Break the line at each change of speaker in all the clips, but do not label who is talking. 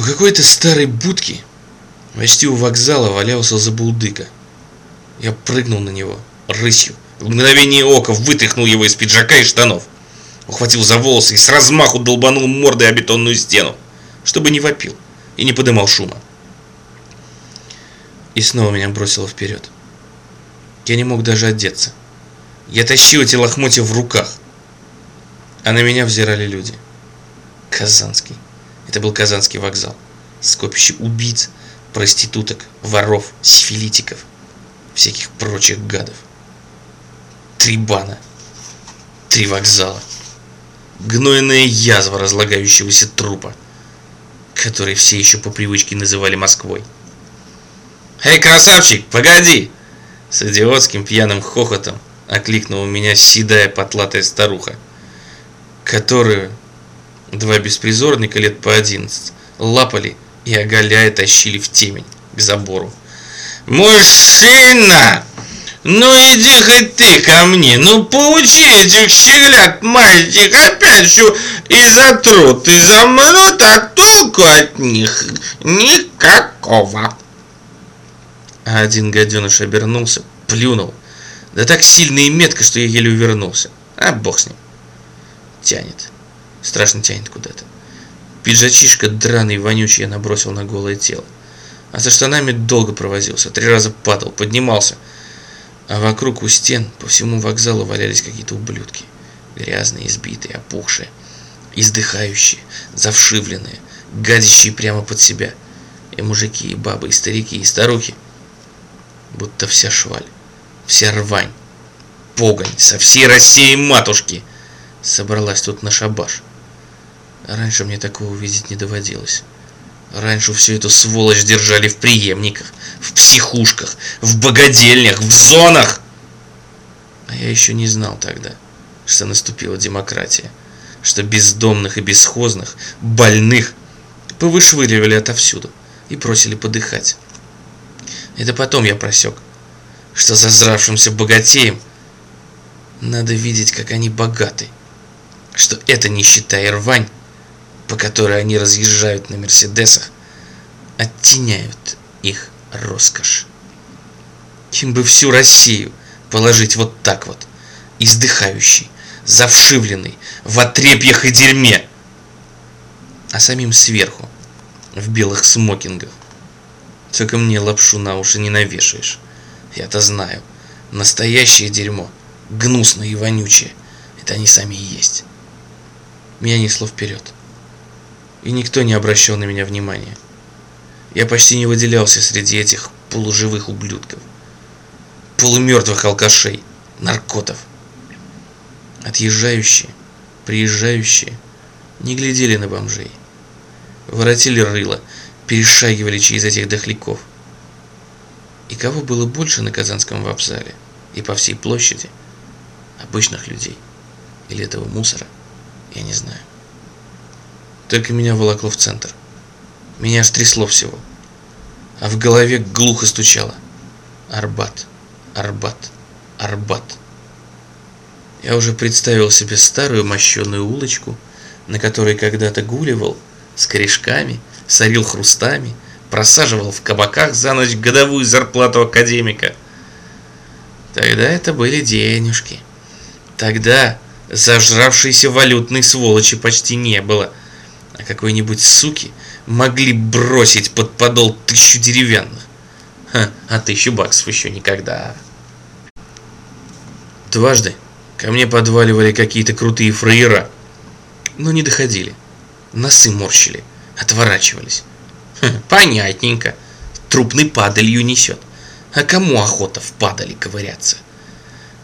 У какой-то старой будки, почти у вокзала, валялся забулдыка. Я прыгнул на него, рысью, в мгновение ока вытряхнул его из пиджака и штанов. Ухватил за волосы и с размаху долбанул мордой о бетонную стену, чтобы не вопил и не подымал шума. И снова меня бросило вперед. Я не мог даже одеться. Я тащил эти лохмотья в руках. А на меня взирали люди. Казанский. Это был Казанский вокзал. Скопище убийц, проституток, воров, сифилитиков, всяких прочих гадов. Три бана. Три вокзала. Гнойная язва разлагающегося трупа, который все еще по привычке называли Москвой. «Эй, красавчик, погоди!» С идиотским пьяным хохотом окликнула меня седая потлатая старуха, которую два беспризорника лет по одиннадцать лапали и оголяя тащили в темень к забору. «Мужчина! Ну иди хоть ты ко мне, ну поучи этих щеглят мальчик опять что и затрут, и замнут, а толку от них никакого!» А один гаденыш обернулся, плюнул. Да так сильно и метко, что я еле увернулся. А бог с ним. Тянет. Страшно тянет куда-то. Пиджачишка драный и вонючий я набросил на голое тело. А со штанами долго провозился. Три раза падал, поднимался. А вокруг у стен по всему вокзалу валялись какие-то ублюдки. Грязные, избитые, опухшие. Издыхающие, завшивленные, гадящие прямо под себя. И мужики, и бабы, и старики, и старухи будто вся шваль, вся рвань, погонь со всей России матушки собралась тут на шабаш. Раньше мне такого увидеть не доводилось. Раньше всю эту сволочь держали в преемниках, в психушках, в богадельнях, в зонах. А я еще не знал тогда, что наступила демократия, что бездомных и бесхозных, больных повышвыривали отовсюду и просили подыхать. Это потом я просек, что зазравшимся богатеям надо видеть, как они богаты, что это нищета и рвань, по которой они разъезжают на Мерседесах, оттеняют их роскошь. Им бы всю Россию положить вот так вот, издыхающий, завшивленный, в отрепьях и дерьме, а самим сверху, в белых смокингах, только мне лапшу на уши не навешаешь. Я-то знаю. Настоящее дерьмо. Гнусное и вонючее. Это они сами и есть. Меня несло вперед. И никто не обращал на меня внимания. Я почти не выделялся среди этих полуживых ублюдков. Полумертвых алкашей, наркотов. Отъезжающие, приезжающие не глядели на бомжей. Воротили рыло, перешагивали через этих дохляков. И кого было больше на Казанском вокзале и по всей площади? Обычных людей. Или этого мусора? Я не знаю. Только меня волокло в центр. Меня стрясло всего. А в голове глухо стучало. Арбат, Арбат, Арбат. Я уже представил себе старую мощеную улочку, на которой когда-то гуливал с корешками сорил хрустами, просаживал в кабаках за ночь годовую зарплату академика. Тогда это были денежки. Тогда зажравшейся валютной сволочи почти не было, а какой-нибудь суки могли бросить под подол тысячу деревянных. Ха, а тысячу баксов еще никогда. Дважды ко мне подваливали какие-то крутые фраера, но не доходили, носы морщили отворачивались. Хм, понятненько. Трупный падалью несет. А кому охота в падали ковыряться?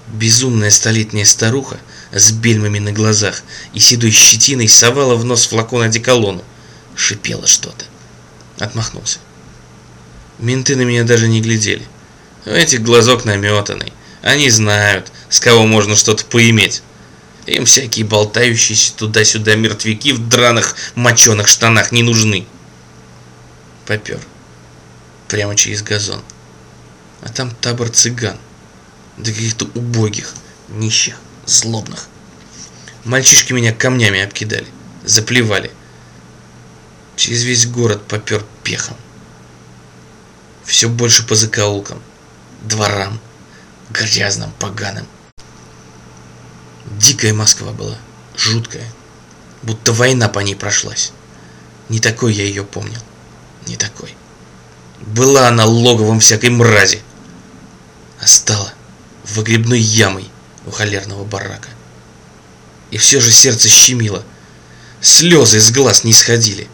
Безумная столетняя старуха с бельмами на глазах и седой щетиной совала в нос флакон одеколону. Шипела что-то. Отмахнулся. Менты на меня даже не глядели. У этих глазок наметанный. Они знают, с кого можно что-то поиметь. Им всякие болтающиеся туда-сюда мертвяки в драных моченых штанах не нужны. Попер. Прямо через газон. А там табор цыган. Да каких-то убогих, нищих, злобных. Мальчишки меня камнями обкидали, заплевали. Через весь город попер пехом. Все больше по закоулкам, дворам, грязным, поганым. Дикая Москва была, жуткая, будто война по ней прошлась. Не такой я ее помнил, не такой. Была она логовом всякой мрази, а стала выгребной ямой у холерного барака. И все же сердце щемило, слезы из глаз не сходили.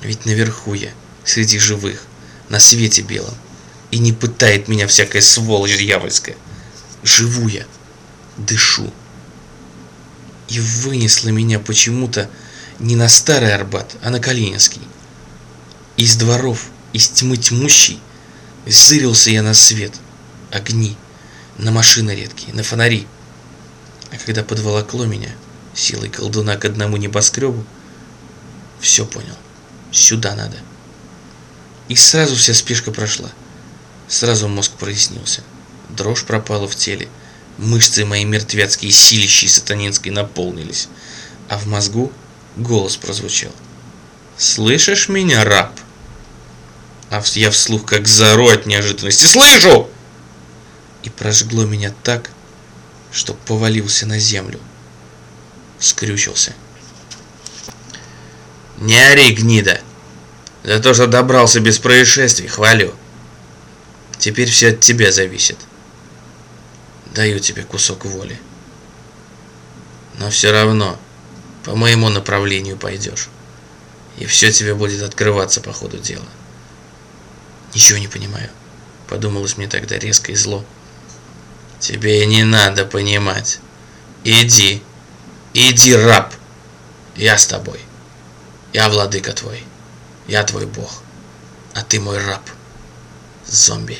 Ведь наверху я, среди живых, на свете белом, и не пытает меня всякая сволочь дьявольская. Живу я, дышу. И вынесло меня почему-то не на Старый Арбат, а на Калининский. Из дворов, из тьмы тьмущей, зырился я на свет, огни, на машины редкие, на фонари. А когда подволокло меня силой колдуна к одному небоскребу, все понял. Сюда надо. И сразу вся спешка прошла. Сразу мозг прояснился. Дрожь пропала в теле. Мышцы мои мертвецкие силищей сатанинской наполнились. А в мозгу голос прозвучал. «Слышишь меня, раб?» А я вслух как заору от неожиданности. «Слышу!» И прожгло меня так, что повалился на землю. Скрючился. «Не ори, гнида! За то, что добрался без происшествий, хвалю. Теперь все от тебя зависит. Даю тебе кусок воли. Но все равно по моему направлению пойдешь. И все тебе будет открываться по ходу дела. Ничего не понимаю. Подумалось мне тогда резко и зло. Тебе не надо понимать. Иди. Иди, раб. Я с тобой. Я владыка твой. Я твой бог. А ты мой раб. Зомби.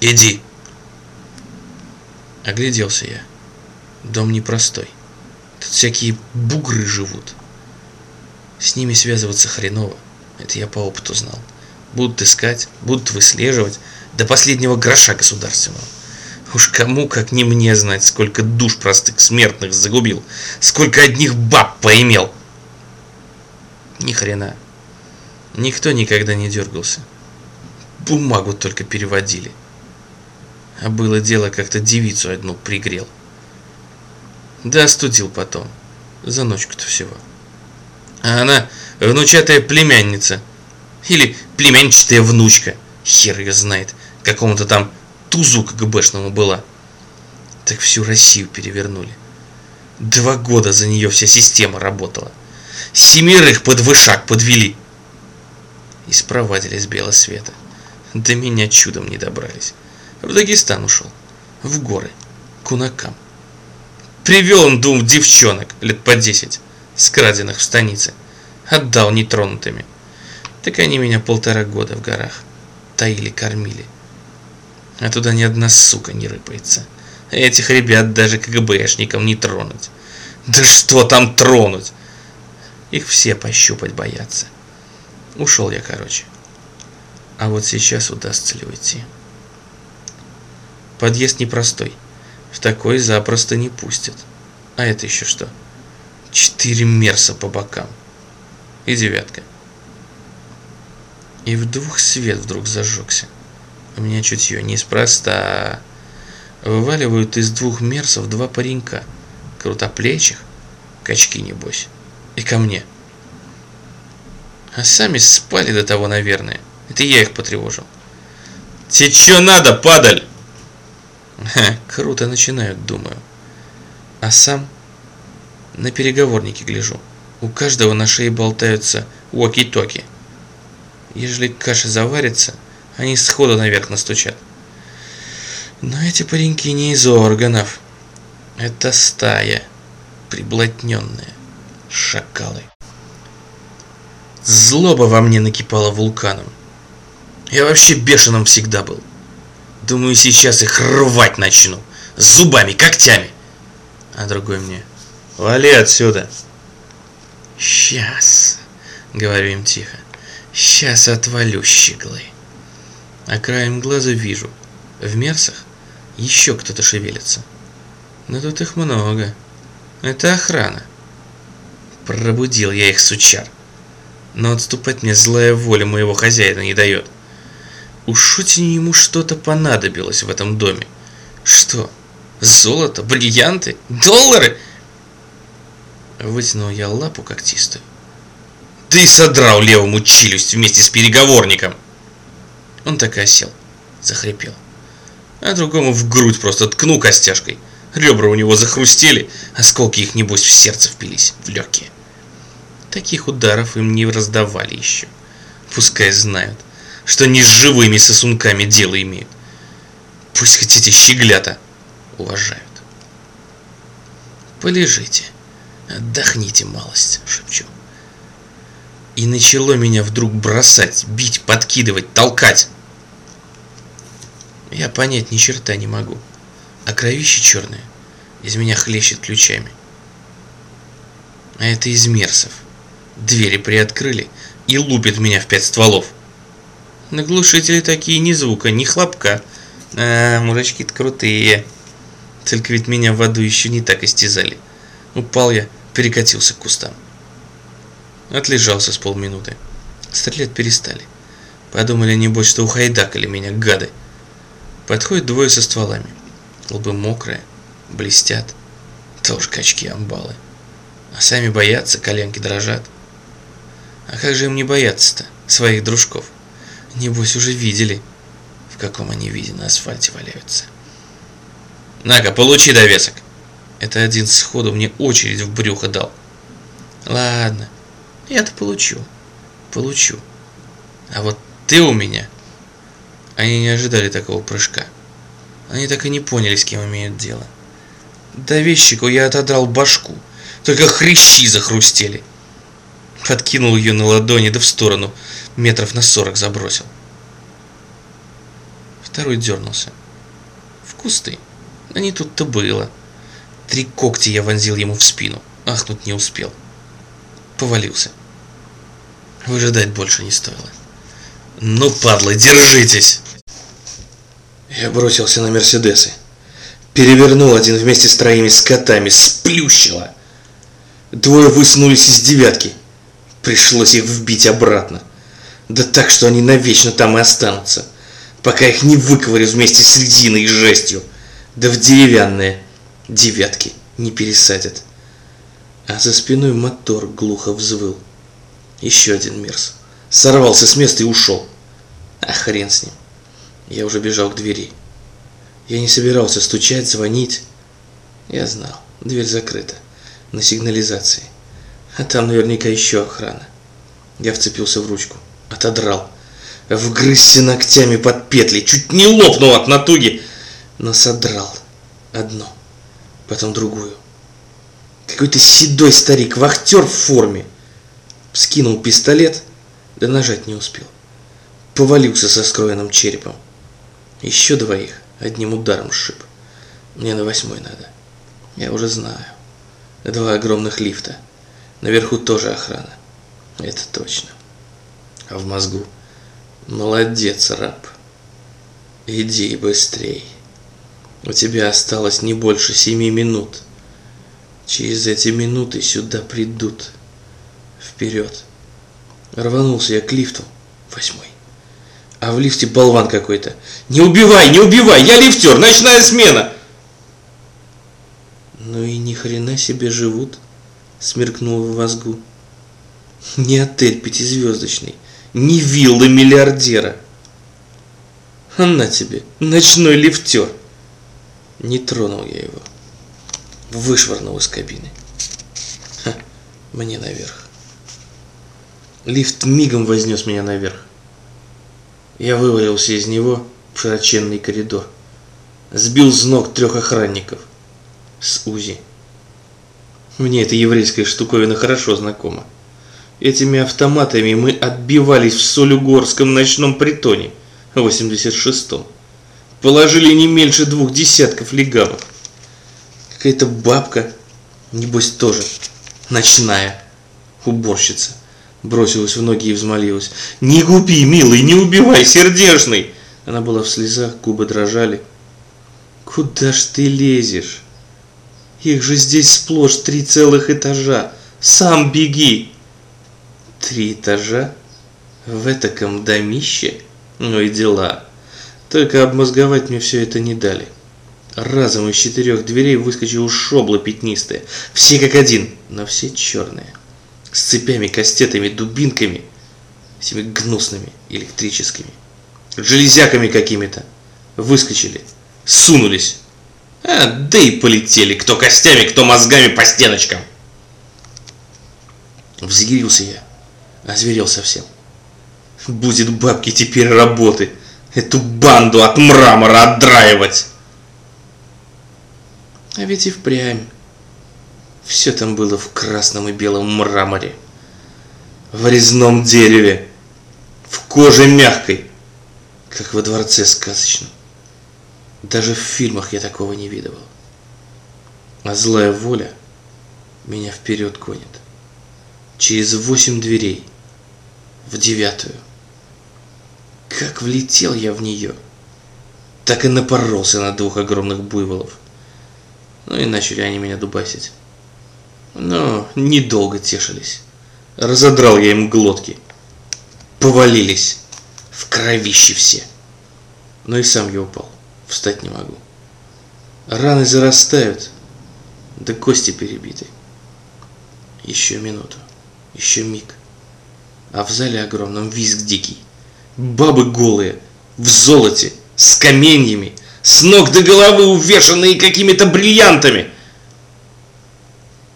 Иди. Огляделся я. Дом непростой. Тут всякие бугры живут. С ними связываться хреново. Это я по опыту знал. Будут искать, будут выслеживать до последнего гроша государственного. Уж кому, как не мне знать, сколько душ простых смертных загубил, сколько одних баб поимел. Ни хрена. Никто никогда не дергался. Бумагу только переводили. А было дело, как-то девицу одну пригрел. Да остудил потом. За ночку-то всего. А она внучатая племянница. Или племянничатая внучка. Хер ее знает. Какому-то там тузу КГБшному была. Так всю Россию перевернули. Два года за нее вся система работала. Семерых под вышак подвели. И спровадили с белого света. До меня чудом не добрались. В Дагестан ушел. В горы. Кунакам. Привел он двум девчонок лет по десять, скраденных в станице. Отдал нетронутыми. Так они меня полтора года в горах таили, кормили. А туда ни одна сука не рыпается. Этих ребят даже КГБшникам не тронуть. Да что там тронуть? Их все пощупать боятся. Ушел я, короче. А вот сейчас удастся ли уйти? Подъезд непростой. В такой запросто не пустят. А это еще что? Четыре мерса по бокам. И девятка. И в двух свет вдруг зажегся. У меня чутье неспроста. Вываливают из двух мерсов два паренька. Крутоплечих, качки небось. И ко мне. А сами спали до того, наверное. Это я их потревожил. Тебе что надо, падаль? Ха, круто начинают, думаю. А сам на переговорнике гляжу. У каждого на шее болтаются уоки-токи. Ежели каша заварится, они сходу наверх настучат. Но эти пареньки не из органов. Это стая, приблотненная, шакалы. Злоба во мне накипала вулканом. Я вообще бешеным всегда был. Думаю, сейчас их рвать начну. Зубами, когтями. А другой мне. Вали отсюда. Сейчас, говорю им тихо. Сейчас отвалю щеглы. А краем глаза вижу. В мерсах еще кто-то шевелится. Но тут их много. Это охрана. Пробудил я их, сучар. но отступать мне злая воля моего хозяина не дает. Уж очень ему что-то понадобилось в этом доме. Что? Золото? Бриллианты? Доллары? Вытянул я лапу когтистую. И содрал левому челюсть вместе с переговорником. Он так и осел, захрипел. А другому в грудь просто ткну костяшкой. Ребра у него захрустели, осколки их, небось, в сердце впились, в легкие. Таких ударов им не раздавали еще. Пускай знают, что не с живыми сосунками дело имеют. Пусть хоть эти щеглята уважают. Полежите, отдохните малость, шепчу. И начало меня вдруг бросать, бить, подкидывать, толкать. Я понять ни черта не могу. А кровище черное из меня хлещет ключами. А это из мерсов. Двери приоткрыли и лупит меня в пять стволов. На глушители такие ни звука, ни хлопка. А, мужички-то крутые. Только ведь меня в аду еще не так истязали. Упал я, перекатился к кустам. Отлежался с полминуты. Стрелять перестали. Подумали, небось, что ухайдакали меня, гады. Подходят двое со стволами. Лбы мокрые, блестят. Тоже качки-амбалы. А сами боятся, коленки дрожат. А как же им не бояться-то, своих дружков? Небось уже видели, в каком они виде на асфальте валяются. На-ка, получи довесок. Это один сходу мне очередь в брюхо дал. Ладно, я-то получу. Получу. А вот ты у меня... Они не ожидали такого прыжка. Они так и не поняли, с кем имеют дело. Довесчику я отодрал башку. Только хрящи захрустели. Подкинул ее на ладони, да в сторону. Метров на сорок забросил. Второй дернулся. В кусты. А не тут-то было. Три когти я вонзил ему в спину. Ахнуть не успел. Повалился. Выжидать больше не стоило. «Ну, падлы, держитесь!» Я бросился на Мерседесы. Перевернул один вместе с троими скотами, сплющило. Двое высунулись из девятки. Пришлось их вбить обратно. Да так, что они навечно там и останутся, пока их не выковырю вместе с льдиной и жестью. Да в деревянные девятки не пересадят. А за спиной мотор глухо взвыл. Еще один мерз. Сорвался с места и ушел. А хрен с ним. Я уже бежал к двери. Я не собирался стучать, звонить. Я знал, дверь закрыта. На сигнализации. А там наверняка еще охрана. Я вцепился в ручку. Отодрал. Вгрызся ногтями под петли. Чуть не лопнул от натуги. Но содрал. Одно. Потом другую. Какой-то седой старик, вахтер в форме. Скинул пистолет, да нажать не успел. Повалился со скроенным черепом. Еще двоих одним ударом сшиб. Мне на восьмой надо. Я уже знаю. Два огромных лифта. Наверху тоже охрана. Это точно. А в мозгу? Молодец, раб. Иди быстрей. У тебя осталось не больше семи минут. Через эти минуты сюда придут. Вперед. Рванулся я к лифту. Восьмой. А в лифте болван какой-то. Не убивай, не убивай, я лифтер, ночная смена. Ну и ни хрена себе живут, смеркнул в мозгу. Не отель пятизвездочный, не вилла миллиардера. А на тебе, ночной лифтер. Не тронул я его. Вышвырнул из кабины. Ха, мне наверх. Лифт мигом вознес меня наверх. Я вывалился из него в широченный коридор. Сбил с ног трех охранников с УЗИ. Мне эта еврейская штуковина хорошо знакома. Этими автоматами мы отбивались в Солюгорском ночном притоне в 86-м. Положили не меньше двух десятков легавых. Какая-то бабка, небось тоже, ночная уборщица бросилась в ноги и взмолилась. «Не губи, милый, не убивай, сердешный!» Она была в слезах, губы дрожали. «Куда ж ты лезешь? Их же здесь сплошь три целых этажа. Сам беги!» Три этажа? В этаком домище? Ну и дела. Только обмозговать мне все это не дали. Разом из четырех дверей выскочил шобла пятнистая. Все как один, но все черные. С цепями, кастетами, дубинками. Этими гнусными, электрическими. Железяками какими-то. Выскочили. Сунулись. А, да и полетели. Кто костями, кто мозгами по стеночкам. Взъярился я. Озверел совсем. Будет бабки теперь работы. Эту банду от мрамора отдраивать. А ведь и впрямь. Все там было в красном и белом мраморе. В резном дереве. В коже мягкой. Как во дворце сказочном. Даже в фильмах я такого не видывал. А злая воля меня вперед гонит. Через восемь дверей. В девятую. Как влетел я в нее. Так и напоролся на двух огромных буйволов. Ну и начали они меня дубасить. Но недолго тешились. Разодрал я им глотки. Повалились. В кровище все. Но и сам я упал. Встать не могу. Раны зарастают. Да кости перебиты. Еще минуту. Еще миг. А в зале огромном визг дикий. Бабы голые. В золоте. С каменьями с ног до головы увешанные какими-то бриллиантами.